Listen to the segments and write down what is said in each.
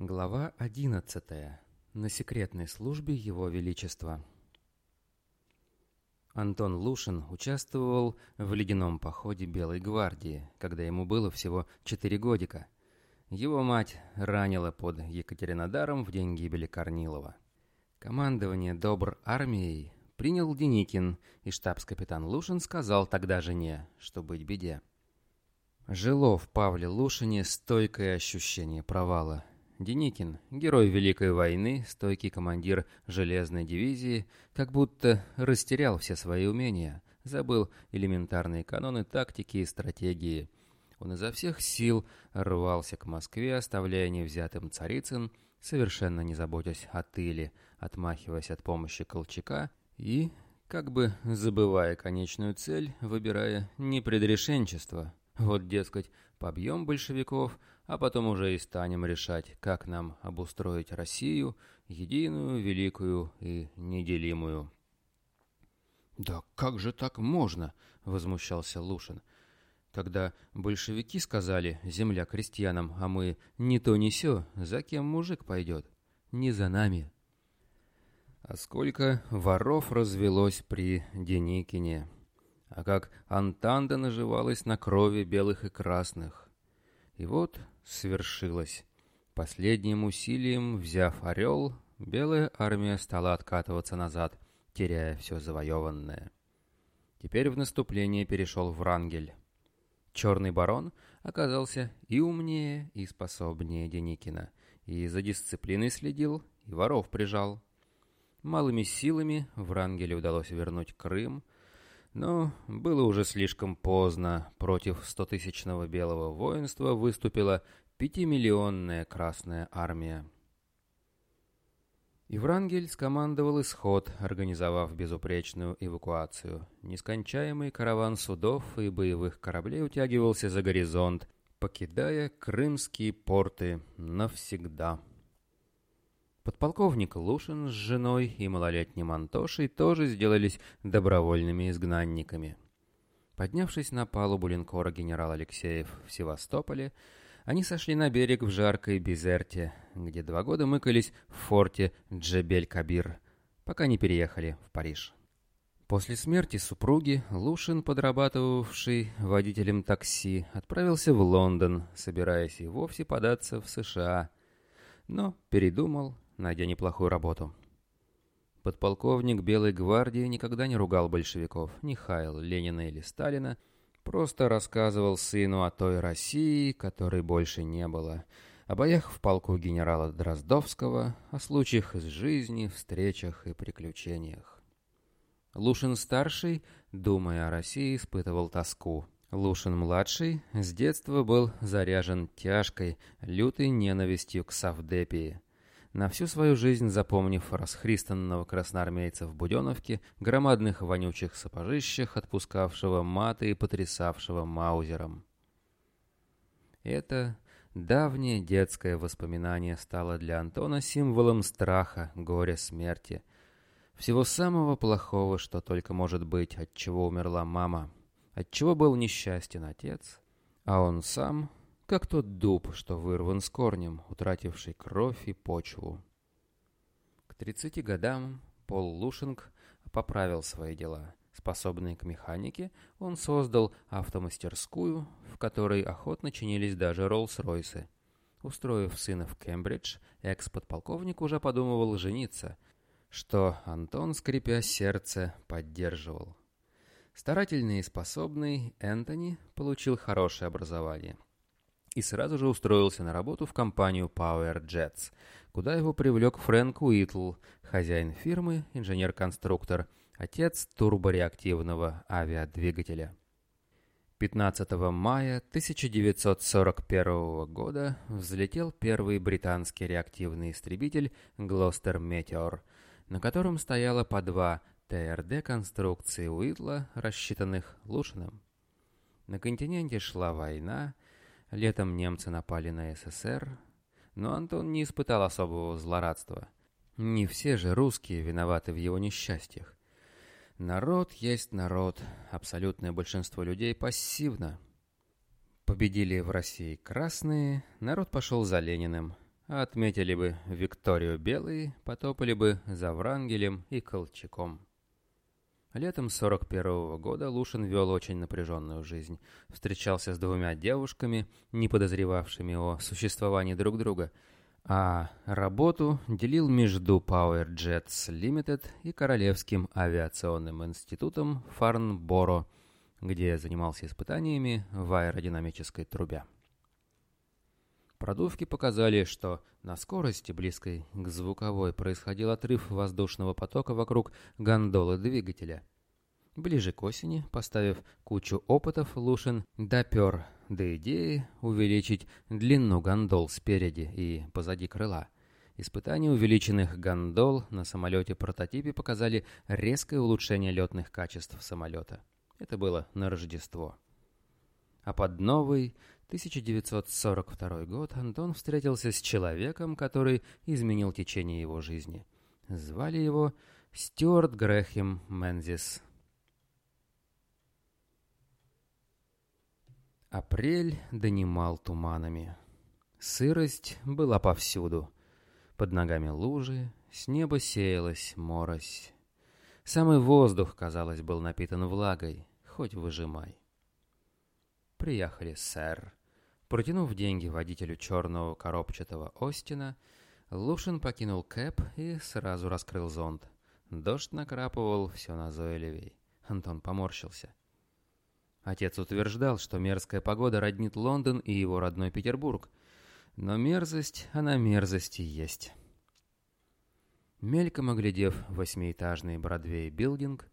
Глава 11. На секретной службе Его Величества. Антон Лушин участвовал в ледяном походе Белой гвардии, когда ему было всего 4 годика. Его мать ранила под Екатеринодаром в день гибели Корнилова. Командование добр армией принял Деникин, и штабс-капитан Лушин сказал тогда жене, что быть беде. Жило в Павле Лушине стойкое ощущение провала – Деникин, герой Великой войны, стойкий командир железной дивизии, как будто растерял все свои умения, забыл элементарные каноны тактики и стратегии. Он изо всех сил рвался к Москве, оставляя невзятым Царицын, совершенно не заботясь о тыле, отмахиваясь от помощи Колчака и, как бы забывая конечную цель, выбирая непредрешенчество. Вот, дескать, побьем большевиков, а потом уже и станем решать, как нам обустроить Россию, единую, великую и неделимую. «Да как же так можно?» — возмущался Лушин. «Когда большевики сказали «земля крестьянам», а мы «не то не сё», за кем мужик пойдет? Не за нами». А сколько воров развелось при Деникине, а как Антанда наживалась на крови белых и красных. И вот свершилось. Последним усилием, взяв «Орел», белая армия стала откатываться назад, теряя все завоеванное. Теперь в наступление перешел Врангель. Черный барон оказался и умнее, и способнее Деникина, и за дисциплиной следил, и воров прижал. Малыми силами Врангелю удалось вернуть Крым, но было уже слишком поздно. Против стотысячного белого воинства выступила пятимиллионная Красная Армия. И Врангель скомандовал исход, организовав безупречную эвакуацию. Нескончаемый караван судов и боевых кораблей утягивался за горизонт, покидая крымские порты навсегда. Подполковник Лушин с женой и малолетним Антошей тоже сделались добровольными изгнанниками. Поднявшись на палубу линкора генерал Алексеев в Севастополе, они сошли на берег в жаркой Безерте, где два года мыкались в форте Джебель-Кабир, пока не переехали в Париж. После смерти супруги Лушин, подрабатывавший водителем такси, отправился в Лондон, собираясь и вовсе податься в США, но передумал найдя неплохую работу. Подполковник Белой гвардии никогда не ругал большевиков, не хаял Ленина или Сталина, просто рассказывал сыну о той России, которой больше не было, о боях в полку генерала Дроздовского, о случаях из жизни, встречах и приключениях. Лушин-старший, думая о России, испытывал тоску. Лушин-младший с детства был заряжен тяжкой, лютой ненавистью к Савдепии – на всю свою жизнь запомнив расхристанного красноармейца в Буденовке, громадных вонючих сапожищах, отпускавшего маты и потрясавшего маузером. Это давнее детское воспоминание стало для Антона символом страха, горя, смерти. Всего самого плохого, что только может быть, от чего умерла мама, от чего был несчастен отец, а он сам как тот дуб, что вырван с корнем, утративший кровь и почву. К 30 годам Пол Лушинг поправил свои дела. Способный к механике, он создал автомастерскую, в которой охотно чинились даже Роллс-Ройсы. Устроив сына в Кембридж, экс-подполковник уже подумывал жениться, что Антон, скрипя сердце, поддерживал. Старательный и способный Энтони получил хорошее образование – и сразу же устроился на работу в компанию Power Jets, куда его привлек Фрэнк Уитл, хозяин фирмы, инженер-конструктор, отец турбореактивного авиадвигателя. 15 мая 1941 года взлетел первый британский реактивный истребитель «Глостер Meteor, на котором стояло по два ТРД конструкции Уитла, рассчитанных Лушиным. На континенте шла война, Летом немцы напали на СССР, но Антон не испытал особого злорадства. Не все же русские виноваты в его несчастьях. Народ есть народ, абсолютное большинство людей пассивно. Победили в России красные, народ пошел за Лениным, отметили бы Викторию Белый, потопали бы за Врангелем и Колчаком. Летом 41 -го года Лушин вел очень напряженную жизнь. Встречался с двумя девушками, не подозревавшими о существовании друг друга, а работу делил между Power Jets Limited и Королевским авиационным институтом Фарнборо, где занимался испытаниями в аэродинамической трубе. Продувки показали, что на скорости, близкой к звуковой, происходил отрыв воздушного потока вокруг гондолы двигателя. Ближе к осени, поставив кучу опытов, Лушин допер до идеи увеличить длину гондол спереди и позади крыла. Испытания увеличенных гондол на самолете-прототипе показали резкое улучшение летных качеств самолета. Это было на Рождество. А под новый 1942 год Антон встретился с человеком, который изменил течение его жизни. Звали его Стюарт Грэхем Мензис. Апрель донимал туманами. Сырость была повсюду. Под ногами лужи, с неба сеялась морось. Самый воздух, казалось, был напитан влагой, хоть выжимай. «Приехали, сэр», Протянув деньги водителю черного коробчатого Остина, Лушин покинул кэп и сразу раскрыл зонт. Дождь накрапывал все назойливей. Антон поморщился. Отец утверждал, что мерзкая погода роднит Лондон и его родной Петербург. Но мерзость, она мерзости есть. Мельком оглядев восьмиэтажный Бродвей-билдинг,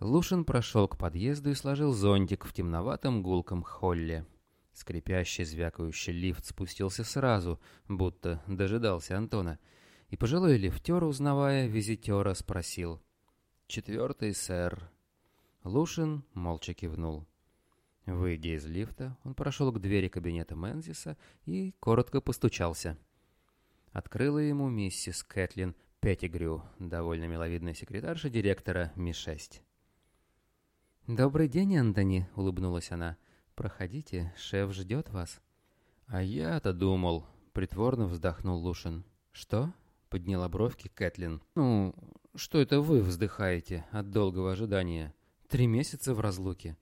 Лушин прошел к подъезду и сложил зонтик в темноватом гулком холле. Скрипящий, звякающий лифт спустился сразу, будто дожидался Антона. И пожилой лифтер, узнавая визитера, спросил. «Четвертый, сэр». Лушин молча кивнул. Выйдя из лифта, он прошел к двери кабинета Мензиса и коротко постучался. Открыла ему миссис Кэтлин Петтигрю, довольно миловидная секретарша директора Ми-6. «Добрый день, Антони», — улыбнулась она. «Проходите, шеф ждет вас». «А я-то думал», — притворно вздохнул Лушин. «Что?» — подняла бровки Кэтлин. «Ну, что это вы вздыхаете от долгого ожидания? Три месяца в разлуке».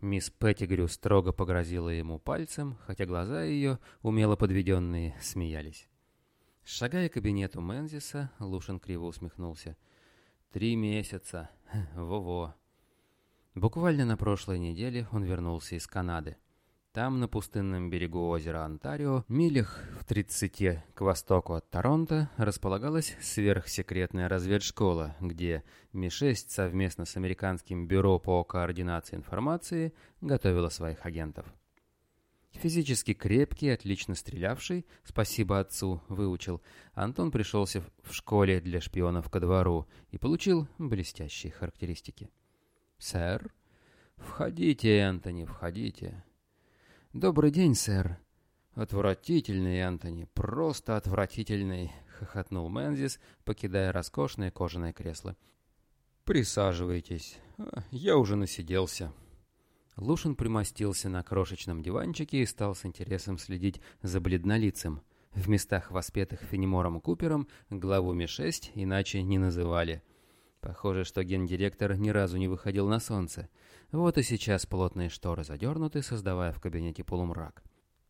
Мисс Петтигрю строго погрозила ему пальцем, хотя глаза ее, умело подведенные, смеялись. Шагая к кабинету Мензиса, Лушин криво усмехнулся. «Три месяца. Во-во. Буквально на прошлой неделе он вернулся из Канады. Там, на пустынном берегу озера Онтарио, милях в 30 к востоку от Торонто, располагалась сверхсекретная разведшкола, где Ми-6 совместно с Американским бюро по координации информации готовила своих агентов. Физически крепкий, отлично стрелявший, спасибо отцу, выучил, Антон пришелся в школе для шпионов ко двору и получил блестящие характеристики. «Сэр?» «Входите, Энтони, входите». «Добрый день, сэр». «Отвратительный, Энтони, просто отвратительный», — хохотнул Мензис, покидая роскошное кожаное кресло. «Присаживайтесь. Я уже насиделся». Лушин примостился на крошечном диванчике и стал с интересом следить за бледнолицем. В местах, воспетых Фенемором Купером, главу Ми-6 иначе не называли — Похоже, что гендиректор ни разу не выходил на солнце. Вот и сейчас плотные шторы задернуты, создавая в кабинете полумрак.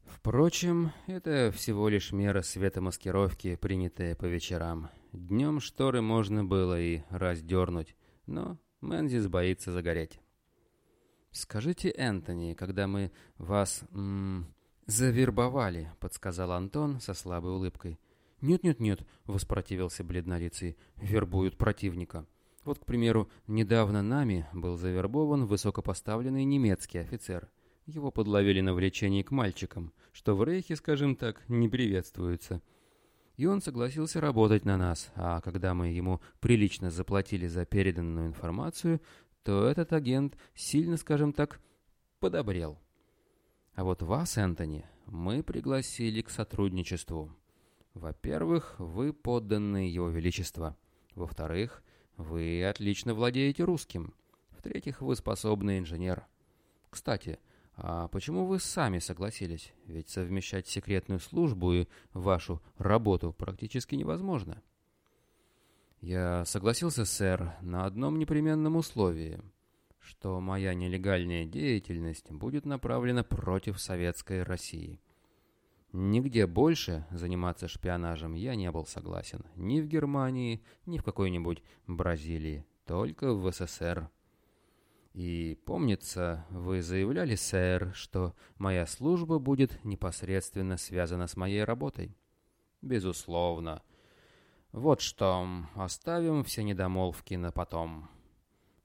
Впрочем, это всего лишь мера светомаскировки, принятая по вечерам. Днем шторы можно было и раздернуть, но Мэнзис боится загореть. «Скажите, Энтони, когда мы вас... М -м, завербовали», — подсказал Антон со слабой улыбкой. «Нет-нет-нет», — воспротивился бледнолицый, — «вербуют противника». Вот, к примеру, недавно нами был завербован высокопоставленный немецкий офицер. Его подловили на влечении к мальчикам, что в Рейхе, скажем так, не приветствуется. И он согласился работать на нас, а когда мы ему прилично заплатили за переданную информацию, то этот агент сильно, скажем так, подобрел. А вот вас, Энтони, мы пригласили к сотрудничеству. Во-первых, вы подданные Его Величества. Во-вторых, вы отлично владеете русским. В-третьих, вы способный инженер. Кстати, А почему вы сами согласились? Ведь совмещать секретную службу и вашу работу практически невозможно. Я согласился, сэр, на одном непременном условии, что моя нелегальная деятельность будет направлена против советской России. Нигде больше заниматься шпионажем я не был согласен. Ни в Германии, ни в какой-нибудь Бразилии. Только в СССР. И, помнится, вы заявляли, сэр, что моя служба будет непосредственно связана с моей работой. Безусловно. Вот что, оставим все недомолвки на потом.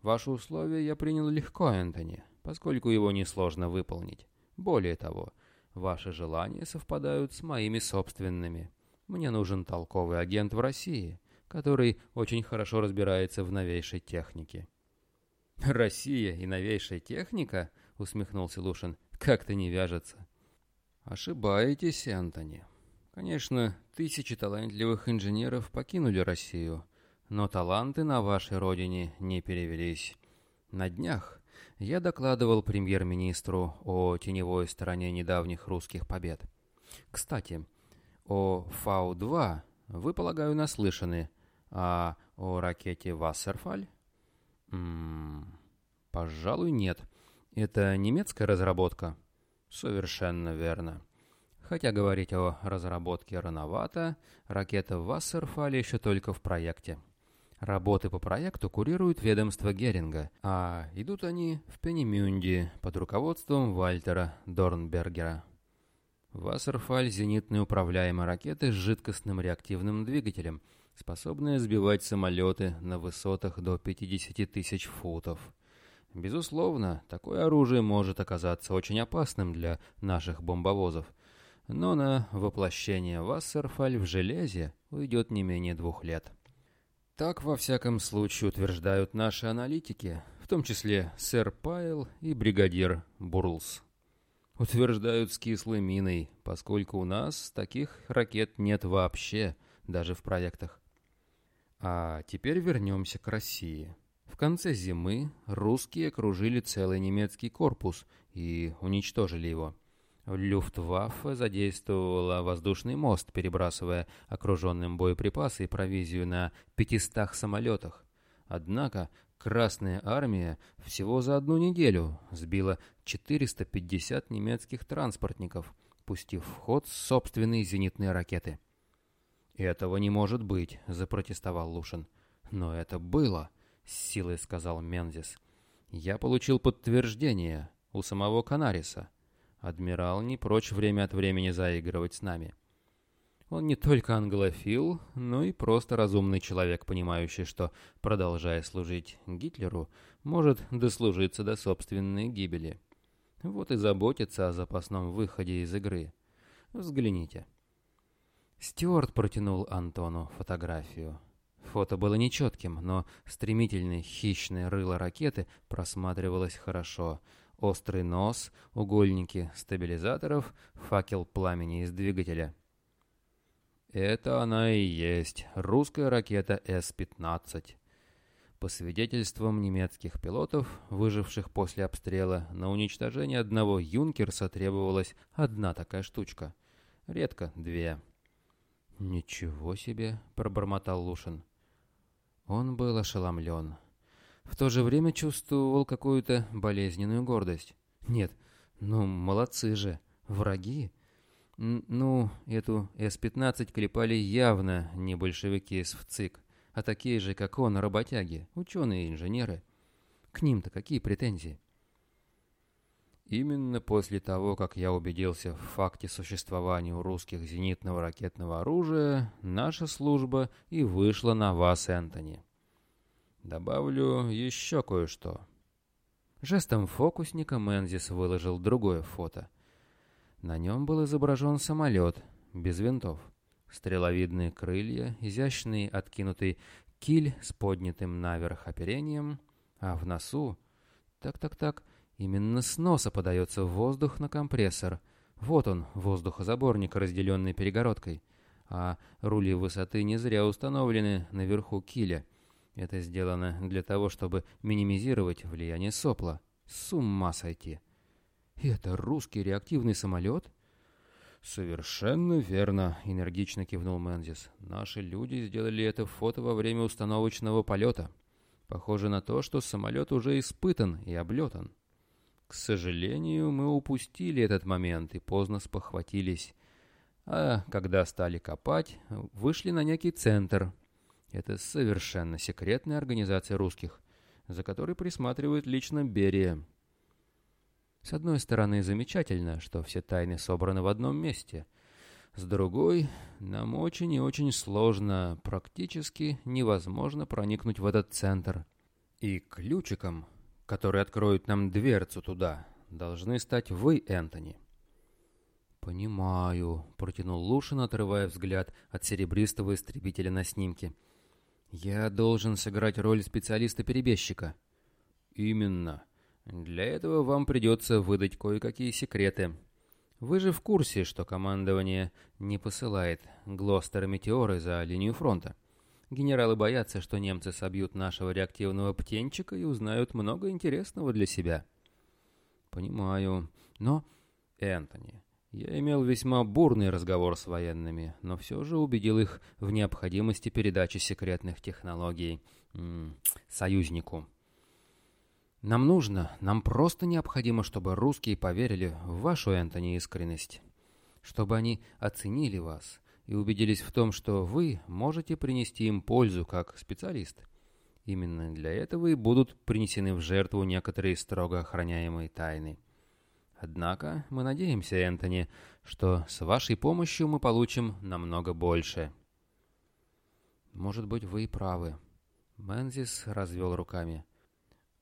Ваши условия я принял легко, Энтони, поскольку его несложно выполнить. Более того, Ваши желания совпадают с моими собственными. Мне нужен толковый агент в России, который очень хорошо разбирается в новейшей технике». «Россия и новейшая техника?» — усмехнулся Лушин. «Как-то не вяжется». «Ошибаетесь, Антони. Конечно, тысячи талантливых инженеров покинули Россию, но таланты на вашей родине не перевелись. На днях я докладывал премьер-министру о теневой стороне недавних русских побед. Кстати, о Фау-2 вы, полагаю, наслышаны, а о ракете «Вассерфаль»? Ммм, пожалуй, нет. Это немецкая разработка? Совершенно верно. Хотя говорить о разработке рановато, ракета «Вассерфаль» еще только в проекте. Работы по проекту курирует ведомство Геринга, а идут они в Пенемюнде под руководством Вальтера Дорнбергера. Вассерфаль – зенитные управляемые ракеты с жидкостным реактивным двигателем, способные сбивать самолеты на высотах до 50 тысяч футов. Безусловно, такое оружие может оказаться очень опасным для наших бомбовозов, но на воплощение Вассерфаль в железе уйдет не менее двух лет. Так, во всяком случае, утверждают наши аналитики, в том числе сэр Пайл и бригадир Бурлс. Утверждают с кислой миной, поскольку у нас таких ракет нет вообще, даже в проектах. А теперь вернемся к России. В конце зимы русские окружили целый немецкий корпус и уничтожили его. Люфтваффе задействовала воздушный мост, перебрасывая окруженным боеприпасы и провизию на 500 самолетах. Однако Красная Армия всего за одну неделю сбила 450 немецких транспортников, пустив в ход собственные зенитные ракеты. «Этого не может быть», — запротестовал Лушин. «Но это было», — с силой сказал Мензис. «Я получил подтверждение у самого Канариса». Адмирал не прочь время от времени заигрывать с нами. Он не только англофил, но и просто разумный человек, понимающий, что, продолжая служить Гитлеру, может дослужиться до собственной гибели. Вот и заботится о запасном выходе из игры. Взгляните. Стюарт протянул Антону фотографию. Фото было нечетким, но стремительное хищное рыло ракеты просматривалось хорошо — острый нос, угольники стабилизаторов, факел пламени из двигателя. Это она и есть, русская ракета С-15. По свидетельствам немецких пилотов, выживших после обстрела, на уничтожение одного «Юнкерса» требовалась одна такая штучка. Редко две. «Ничего себе!» — пробормотал Лушин. Он был ошеломлен в то же время чувствовал какую-то болезненную гордость. Нет, ну, молодцы же, враги. ну, эту С-15 клепали явно не большевики из ВЦИК, а такие же, как он, работяги, ученые инженеры. К ним-то какие претензии? Именно после того, как я убедился в факте существования у русских зенитного ракетного оружия, наша служба и вышла на вас, Энтони. Добавлю еще кое-что. Жестом фокусника Мензис выложил другое фото. На нем был изображен самолет, без винтов. Стреловидные крылья, изящный откинутый киль с поднятым наверх оперением, а в носу... Так-так-так, именно с носа подается воздух на компрессор. Вот он, воздухозаборник, разделенный перегородкой. А рули высоты не зря установлены наверху киля — это сделано для того, чтобы минимизировать влияние сопла. С ума сойти. Это русский реактивный самолет? «Совершенно верно», — энергично кивнул Мензис. «Наши люди сделали это фото во время установочного полета. Похоже на то, что самолет уже испытан и облетан. К сожалению, мы упустили этот момент и поздно спохватились. А когда стали копать, вышли на некий центр. Это совершенно секретная организация русских, за которой присматривает лично Берия. С одной стороны, замечательно, что все тайны собраны в одном месте. С другой, нам очень и очень сложно, практически невозможно проникнуть в этот центр. И ключиком, который откроет нам дверцу туда, должны стать вы, Энтони. «Понимаю», — протянул Лушин, отрывая взгляд от серебристого истребителя на снимке. «Я должен сыграть роль специалиста-перебежчика». «Именно. Для этого вам придется выдать кое-какие секреты. Вы же в курсе, что командование не посылает Глостер-метеоры за линию фронта. Генералы боятся, что немцы собьют нашего реактивного птенчика и узнают много интересного для себя. Понимаю. Но, Энтони, я имел весьма бурный разговор с военными, но все же убедил их в необходимости передачи секретных технологий м -м, союзнику. Нам нужно, нам просто необходимо, чтобы русские поверили в вашу, Энтони, искренность. Чтобы они оценили вас и убедились в том, что вы можете принести им пользу как специалист. Именно для этого и будут принесены в жертву некоторые строго охраняемые тайны. Однако мы надеемся, Энтони, что с вашей помощью мы получим намного больше. Может быть, вы и правы. Мензис развел руками.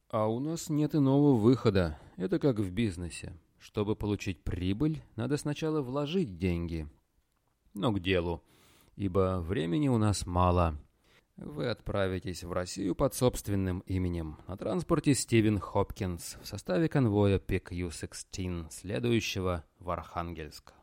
А у нас нет иного выхода. Это как в бизнесе. Чтобы получить прибыль, надо сначала вложить деньги. Но к делу, ибо времени у нас мало. Вы отправитесь в Россию под собственным именем на транспорте Стивен Хопкинс в составе конвоя PQ-16, следующего в Архангельск.